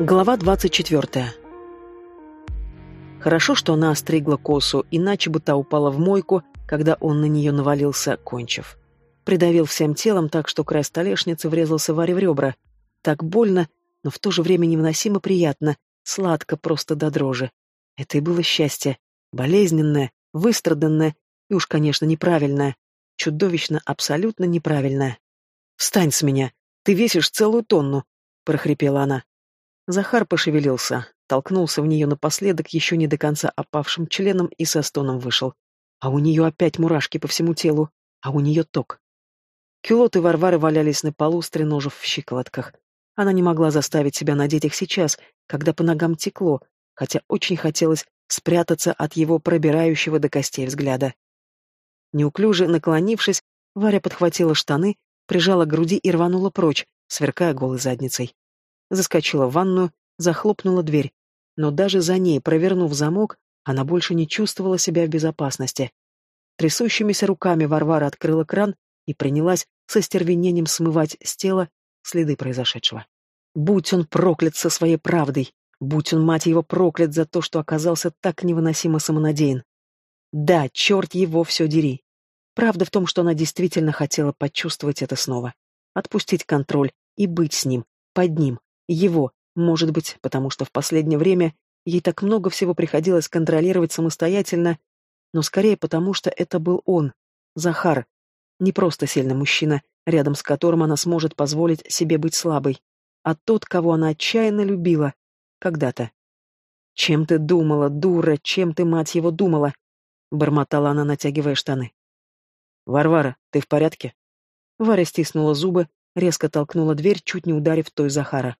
Глава 24. Хорошо, что она остригла косу, иначе бы та упала в мойку, когда он на нее навалился, кончив. Придавил всем телом так, что край столешницы врезался Варе в ребра. Так больно, но в то же время невыносимо приятно, сладко просто до дрожи. Это и было счастье. Болезненное, выстраданное и уж, конечно, неправильное. Чудовищно, абсолютно неправильное. «Встань с меня! Ты весишь целую тонну!» — прохрипела она. Захар пошевелился, толкнулся в нее напоследок еще не до конца опавшим членом и со стоном вышел. А у нее опять мурашки по всему телу, а у нее ток. Кюлоты Варвары валялись на полу, стреножив в щиколотках. Она не могла заставить себя надеть их сейчас, когда по ногам текло, хотя очень хотелось спрятаться от его пробирающего до костей взгляда. Неуклюже наклонившись, Варя подхватила штаны, прижала к груди и рванула прочь, сверкая голой задницей заскочила в ванную, захлопнула дверь. Но даже за ней, провернув замок, она больше не чувствовала себя в безопасности. Трясущимися руками Варвара открыла кран и принялась со стервенением смывать с тела следы произошедшего. Будь он проклят со своей правдой, будь он, мать его, проклят за то, что оказался так невыносимо самонадеян. Да, черт его все дери. Правда в том, что она действительно хотела почувствовать это снова. Отпустить контроль и быть с ним, под ним, его, может быть, потому что в последнее время ей так много всего приходилось контролировать самостоятельно, но скорее потому, что это был он, Захар, не просто сильный мужчина, рядом с которым она сможет позволить себе быть слабой, а тот, кого она отчаянно любила, когда-то. «Чем ты думала, дура, чем ты, мать его, думала?» — бормотала она, натягивая штаны. «Варвара, ты в порядке?» Варя стиснула зубы, резко толкнула дверь, чуть не ударив той Захара.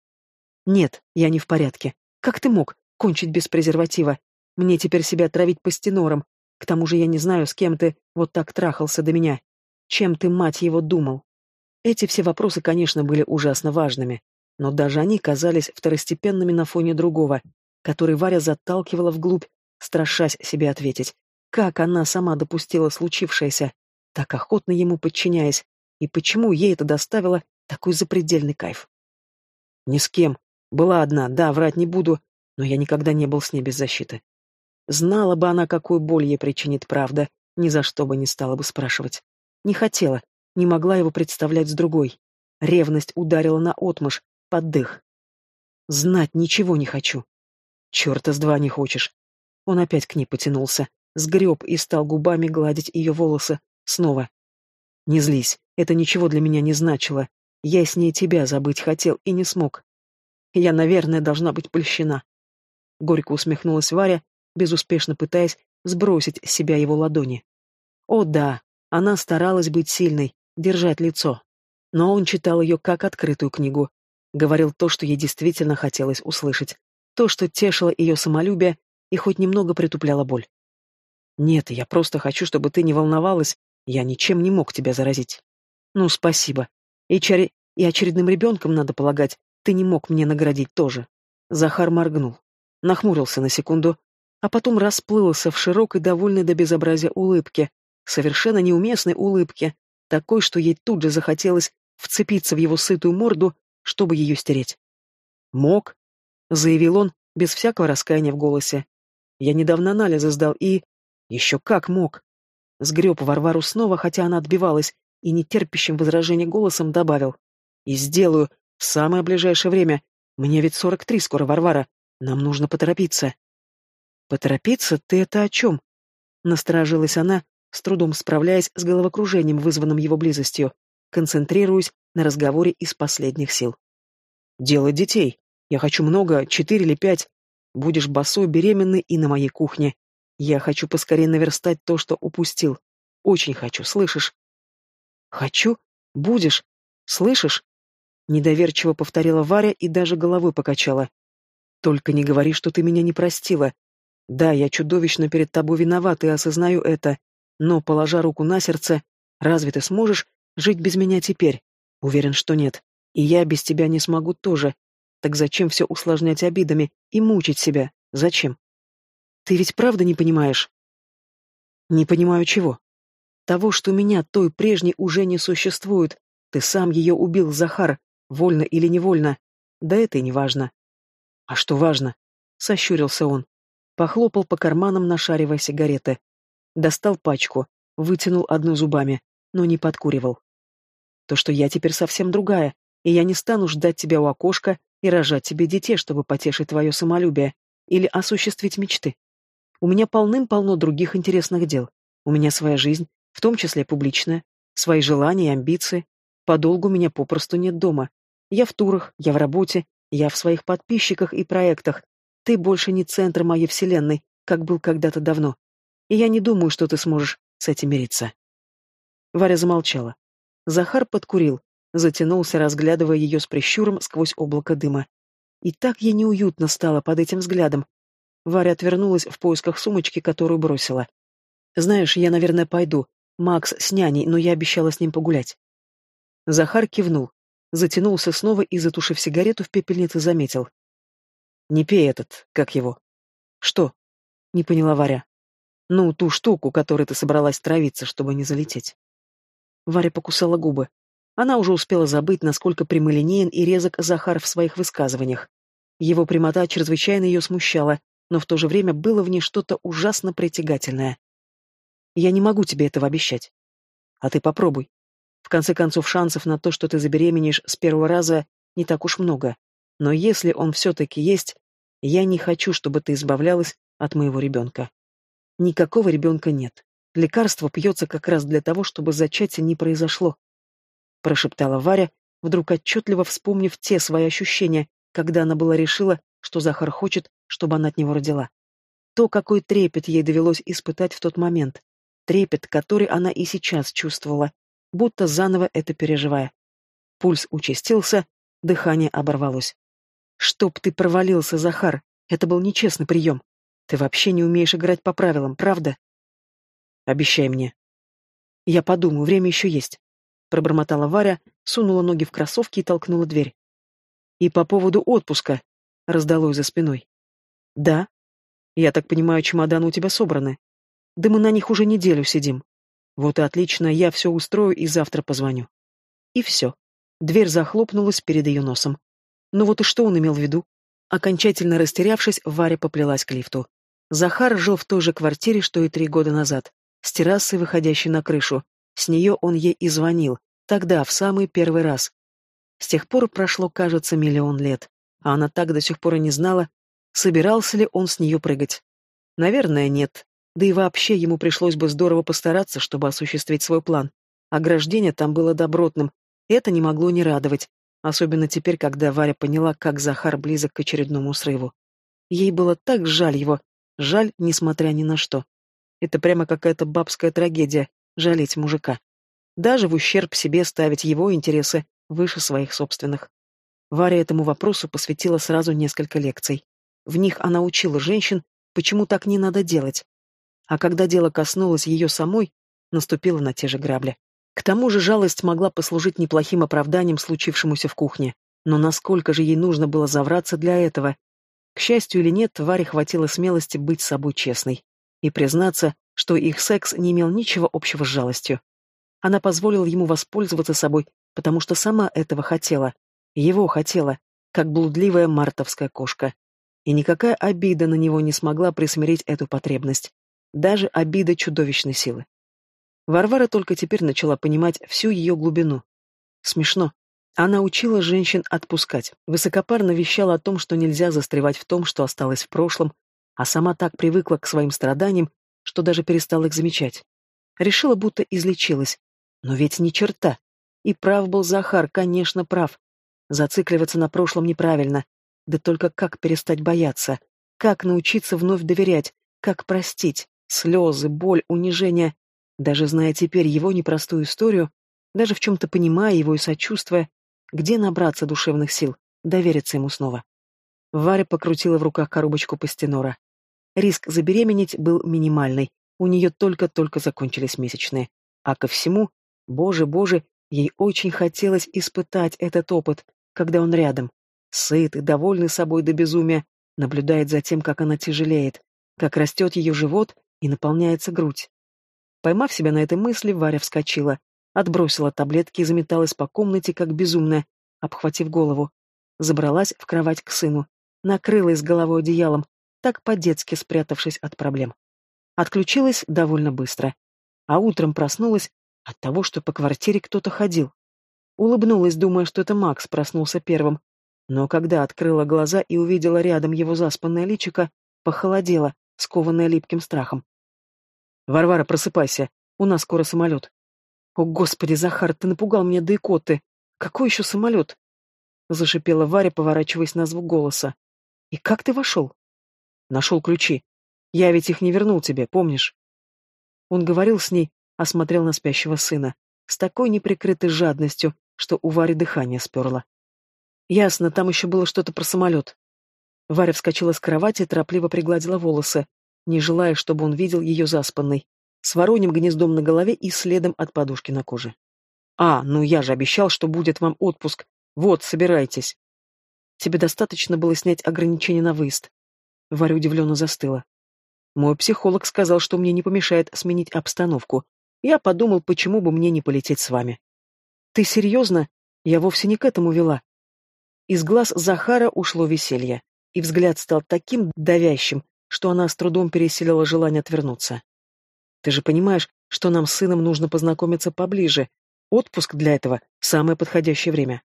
Нет, я не в порядке. Как ты мог кончить без презерватива? Мне теперь себя травить по стенорам. К тому же я не знаю, с кем ты вот так трахался до меня. Чем ты, мать его, думал? Эти все вопросы, конечно, были ужасно важными, но даже они казались второстепенными на фоне другого, который Варя заталкивала вглубь, страшась себе ответить. Как она сама допустила случившееся, так охотно ему подчиняясь, и почему ей это доставило такой запредельный кайф? Ни с кем, была одна, да, врать не буду, но я никогда не был с ней без защиты. Знала бы она, какую боль ей причинит правда, ни за что бы не стала бы спрашивать. Не хотела, не могла его представлять с другой. Ревность ударила на отмышь, под дых. Знать ничего не хочу. Черта с два не хочешь. Он опять к ней потянулся, сгреб и стал губами гладить ее волосы. Снова. Не злись, это ничего для меня не значило. Я с ней тебя забыть хотел и не смог. Я, наверное, должна быть польщена. Горько усмехнулась Варя, безуспешно пытаясь сбросить с себя его ладони. О да, она старалась быть сильной, держать лицо. Но он читал ее как открытую книгу. Говорил то, что ей действительно хотелось услышать. То, что тешило ее самолюбие и хоть немного притупляло боль. «Нет, я просто хочу, чтобы ты не волновалась. Я ничем не мог тебя заразить». «Ну, спасибо. И, чари... и очередным ребенком, надо полагать, ты не мог мне наградить тоже. Захар моргнул, нахмурился на секунду, а потом расплылся в широкой, довольной до безобразия улыбке, совершенно неуместной улыбке, такой, что ей тут же захотелось вцепиться в его сытую морду, чтобы ее стереть. «Мог», — заявил он, без всякого раскаяния в голосе. «Я недавно анализы сдал и...» «Еще как мог!» Сгреб Варвару снова, хотя она отбивалась, и нетерпящим возражения голосом добавил. «И сделаю, в самое ближайшее время. Мне ведь сорок три скоро, Варвара. Нам нужно поторопиться. Поторопиться? Ты это о чем? Насторожилась она, с трудом справляясь с головокружением, вызванным его близостью, концентрируясь на разговоре из последних сил. Делать детей. Я хочу много, четыре или пять. Будешь босой, беременной и на моей кухне. Я хочу поскорее наверстать то, что упустил. Очень хочу, слышишь? Хочу? Будешь? Слышишь? Недоверчиво повторила Варя и даже головой покачала. Только не говори, что ты меня не простила. Да, я чудовищно перед тобой виноват и осознаю это, но, положа руку на сердце, разве ты сможешь жить без меня теперь? Уверен, что нет. И я без тебя не смогу тоже. Так зачем все усложнять обидами и мучить себя? Зачем? Ты ведь правда не понимаешь? Не понимаю чего. Того, что меня, той прежней, уже не существует. Ты сам ее убил, Захар, Вольно или невольно. Да это и не важно. А что важно? Сощурился он. Похлопал по карманам, нашаривая сигареты. Достал пачку, вытянул одну зубами, но не подкуривал. То, что я теперь совсем другая, и я не стану ждать тебя у окошка и рожать тебе детей, чтобы потешить твое самолюбие или осуществить мечты. У меня полным-полно других интересных дел. У меня своя жизнь, в том числе публичная, свои желания и амбиции. Подолгу меня попросту нет дома. Я в турах, я в работе, я в своих подписчиках и проектах. Ты больше не центр моей вселенной, как был когда-то давно. И я не думаю, что ты сможешь с этим мириться. Варя замолчала. Захар подкурил, затянулся, разглядывая ее с прищуром сквозь облако дыма. И так ей неуютно стало под этим взглядом. Варя отвернулась в поисках сумочки, которую бросила. «Знаешь, я, наверное, пойду. Макс с няней, но я обещала с ним погулять». Захар кивнул, затянулся снова и, затушив сигарету в пепельнице, заметил. «Не пей этот, как его». «Что?» — не поняла Варя. «Ну, ту штуку, которой ты собралась травиться, чтобы не залететь». Варя покусала губы. Она уже успела забыть, насколько прямолинеен и резок Захар в своих высказываниях. Его прямота чрезвычайно ее смущала, но в то же время было в ней что-то ужасно притягательное. «Я не могу тебе этого обещать. А ты попробуй. В конце концов, шансов на то, что ты забеременеешь с первого раза, не так уж много. Но если он все-таки есть, я не хочу, чтобы ты избавлялась от моего ребенка. Никакого ребенка нет. Лекарство пьется как раз для того, чтобы зачатие не произошло прошептала Варя, вдруг отчетливо вспомнив те свои ощущения, когда она была решила, что Захар хочет, чтобы она от него родила. То, какой трепет ей довелось испытать в тот момент. Трепет, который она и сейчас чувствовала, будто заново это переживая. Пульс участился, дыхание оборвалось. «Чтоб ты провалился, Захар! Это был нечестный прием. Ты вообще не умеешь играть по правилам, правда?» «Обещай мне». «Я подумаю, время еще есть пробормотала Варя, сунула ноги в кроссовки и толкнула дверь. И по поводу отпуска, раздалось за спиной. Да. Я так понимаю, чемоданы у тебя собраны. Да мы на них уже неделю сидим. Вот и отлично, я все устрою и завтра позвоню. И все. Дверь захлопнулась перед ее носом. Ну вот и что он имел в виду? Окончательно растерявшись, Варя поплелась к лифту. Захар жил в той же квартире, что и три года назад, с террасой, выходящей на крышу, с нее он ей и звонил, тогда, в самый первый раз. С тех пор прошло, кажется, миллион лет, а она так до сих пор и не знала, собирался ли он с нее прыгать. Наверное, нет. Да и вообще ему пришлось бы здорово постараться, чтобы осуществить свой план. Ограждение там было добротным, и это не могло не радовать, особенно теперь, когда Варя поняла, как Захар близок к очередному срыву. Ей было так жаль его, жаль, несмотря ни на что. Это прямо какая-то бабская трагедия, жалеть мужика. Даже в ущерб себе ставить его интересы выше своих собственных. Варя этому вопросу посвятила сразу несколько лекций. В них она учила женщин, почему так не надо делать. А когда дело коснулось ее самой, наступила на те же грабли. К тому же жалость могла послужить неплохим оправданием случившемуся в кухне. Но насколько же ей нужно было завраться для этого? К счастью или нет, Варе хватило смелости быть с собой честной и признаться, что их секс не имел ничего общего с жалостью. Она позволила ему воспользоваться собой, потому что сама этого хотела. Его хотела, как блудливая мартовская кошка. И никакая обида на него не смогла присмирить эту потребность. Даже обида чудовищной силы. Варвара только теперь начала понимать всю ее глубину. Смешно. Она учила женщин отпускать, высокопарно вещала о том, что нельзя застревать в том, что осталось в прошлом, а сама так привыкла к своим страданиям, что даже перестала их замечать. Решила, будто излечилась. Но ведь ни черта. И прав был Захар, конечно, прав. Зацикливаться на прошлом неправильно. Да только как перестать бояться? Как научиться вновь доверять? Как простить? Слезы, боль, унижение. Даже зная теперь его непростую историю, даже в чем-то понимая его и сочувствуя, где набраться душевных сил, довериться ему снова. Варя покрутила в руках коробочку пастенора. Риск забеременеть был минимальный, у нее только-только закончились месячные. А ко всему, боже-боже, ей очень хотелось испытать этот опыт, когда он рядом, сытый, довольный собой до безумия, наблюдает за тем, как она тяжелеет, как растет ее живот и наполняется грудь. Поймав себя на этой мысли, Варя вскочила, отбросила таблетки и заметалась по комнате, как безумная, обхватив голову. Забралась в кровать к сыну, накрылась головой одеялом, так по-детски спрятавшись от проблем. Отключилась довольно быстро, а утром проснулась от того, что по квартире кто-то ходил. Улыбнулась, думая, что это Макс проснулся первым, но когда открыла глаза и увидела рядом его заспанное личико, похолодела, скованная липким страхом. «Варвара, просыпайся, у нас скоро самолет». «О, Господи, Захар, ты напугал меня до икоты! Какой еще самолет?» Зашипела Варя, поворачиваясь на звук голоса. «И как ты вошел?» «Нашел ключи. Я ведь их не вернул тебе, помнишь?» Он говорил с ней, осмотрел на спящего сына, с такой неприкрытой жадностью, что у Вари дыхание сперло. «Ясно, там еще было что-то про самолет». Варя вскочила с кровати и торопливо пригладила волосы, не желая, чтобы он видел ее заспанной, с вороньим гнездом на голове и следом от подушки на коже. «А, ну я же обещал, что будет вам отпуск. Вот, собирайтесь». «Тебе достаточно было снять ограничение на выезд». Варя удивленно застыла. Мой психолог сказал, что мне не помешает сменить обстановку. Я подумал, почему бы мне не полететь с вами. Ты серьезно? Я вовсе не к этому вела. Из глаз Захара ушло веселье, и взгляд стал таким давящим, что она с трудом переселила желание отвернуться. Ты же понимаешь, что нам с сыном нужно познакомиться поближе. Отпуск для этого — самое подходящее время.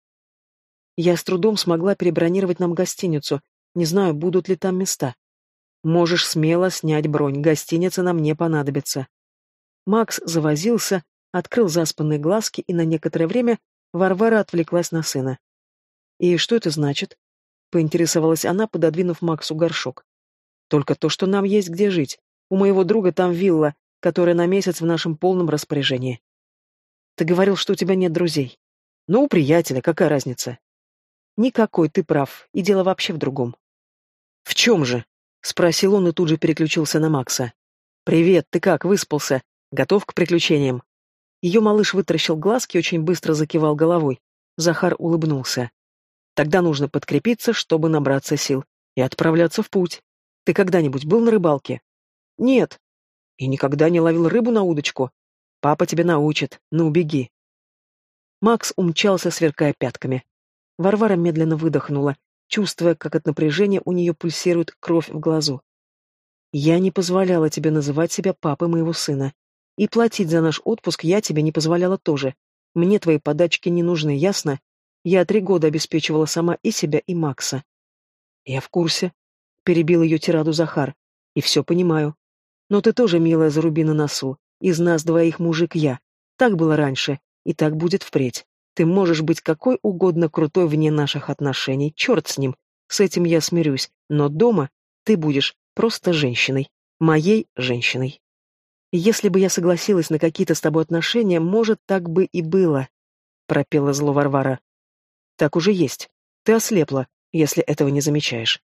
Я с трудом смогла перебронировать нам гостиницу. Не знаю, будут ли там места. Можешь смело снять бронь, гостиница нам не понадобится. Макс завозился, открыл заспанные глазки, и на некоторое время Варвара отвлеклась на сына. «И что это значит?» — поинтересовалась она, пододвинув Максу горшок. «Только то, что нам есть где жить. У моего друга там вилла, которая на месяц в нашем полном распоряжении. Ты говорил, что у тебя нет друзей. Ну, у приятеля, какая разница? Никакой, ты прав, и дело вообще в другом. В чем же? Спросил он и тут же переключился на Макса. Привет, ты как, выспался? Готов к приключениям? Ее малыш вытаращил глазки и очень быстро закивал головой. Захар улыбнулся. Тогда нужно подкрепиться, чтобы набраться сил, и отправляться в путь. Ты когда-нибудь был на рыбалке? Нет, и никогда не ловил рыбу на удочку. Папа тебя научит. Ну, беги. Макс умчался, сверкая пятками. Варвара медленно выдохнула, чувствуя, как от напряжения у нее пульсирует кровь в глазу. «Я не позволяла тебе называть себя папой моего сына. И платить за наш отпуск я тебе не позволяла тоже. Мне твои подачки не нужны, ясно? Я три года обеспечивала сама и себя, и Макса». «Я в курсе», — перебил ее тираду Захар. «И все понимаю. Но ты тоже, милая, заруби на носу. Из нас двоих мужик я. Так было раньше, и так будет впредь. Ты можешь быть какой угодно крутой вне наших отношений, черт с ним. С этим я смирюсь, но дома ты будешь просто женщиной. Моей женщиной. Если бы я согласилась на какие-то с тобой отношения, может, так бы и было, — пропела зло Варвара. Так уже есть. Ты ослепла, если этого не замечаешь.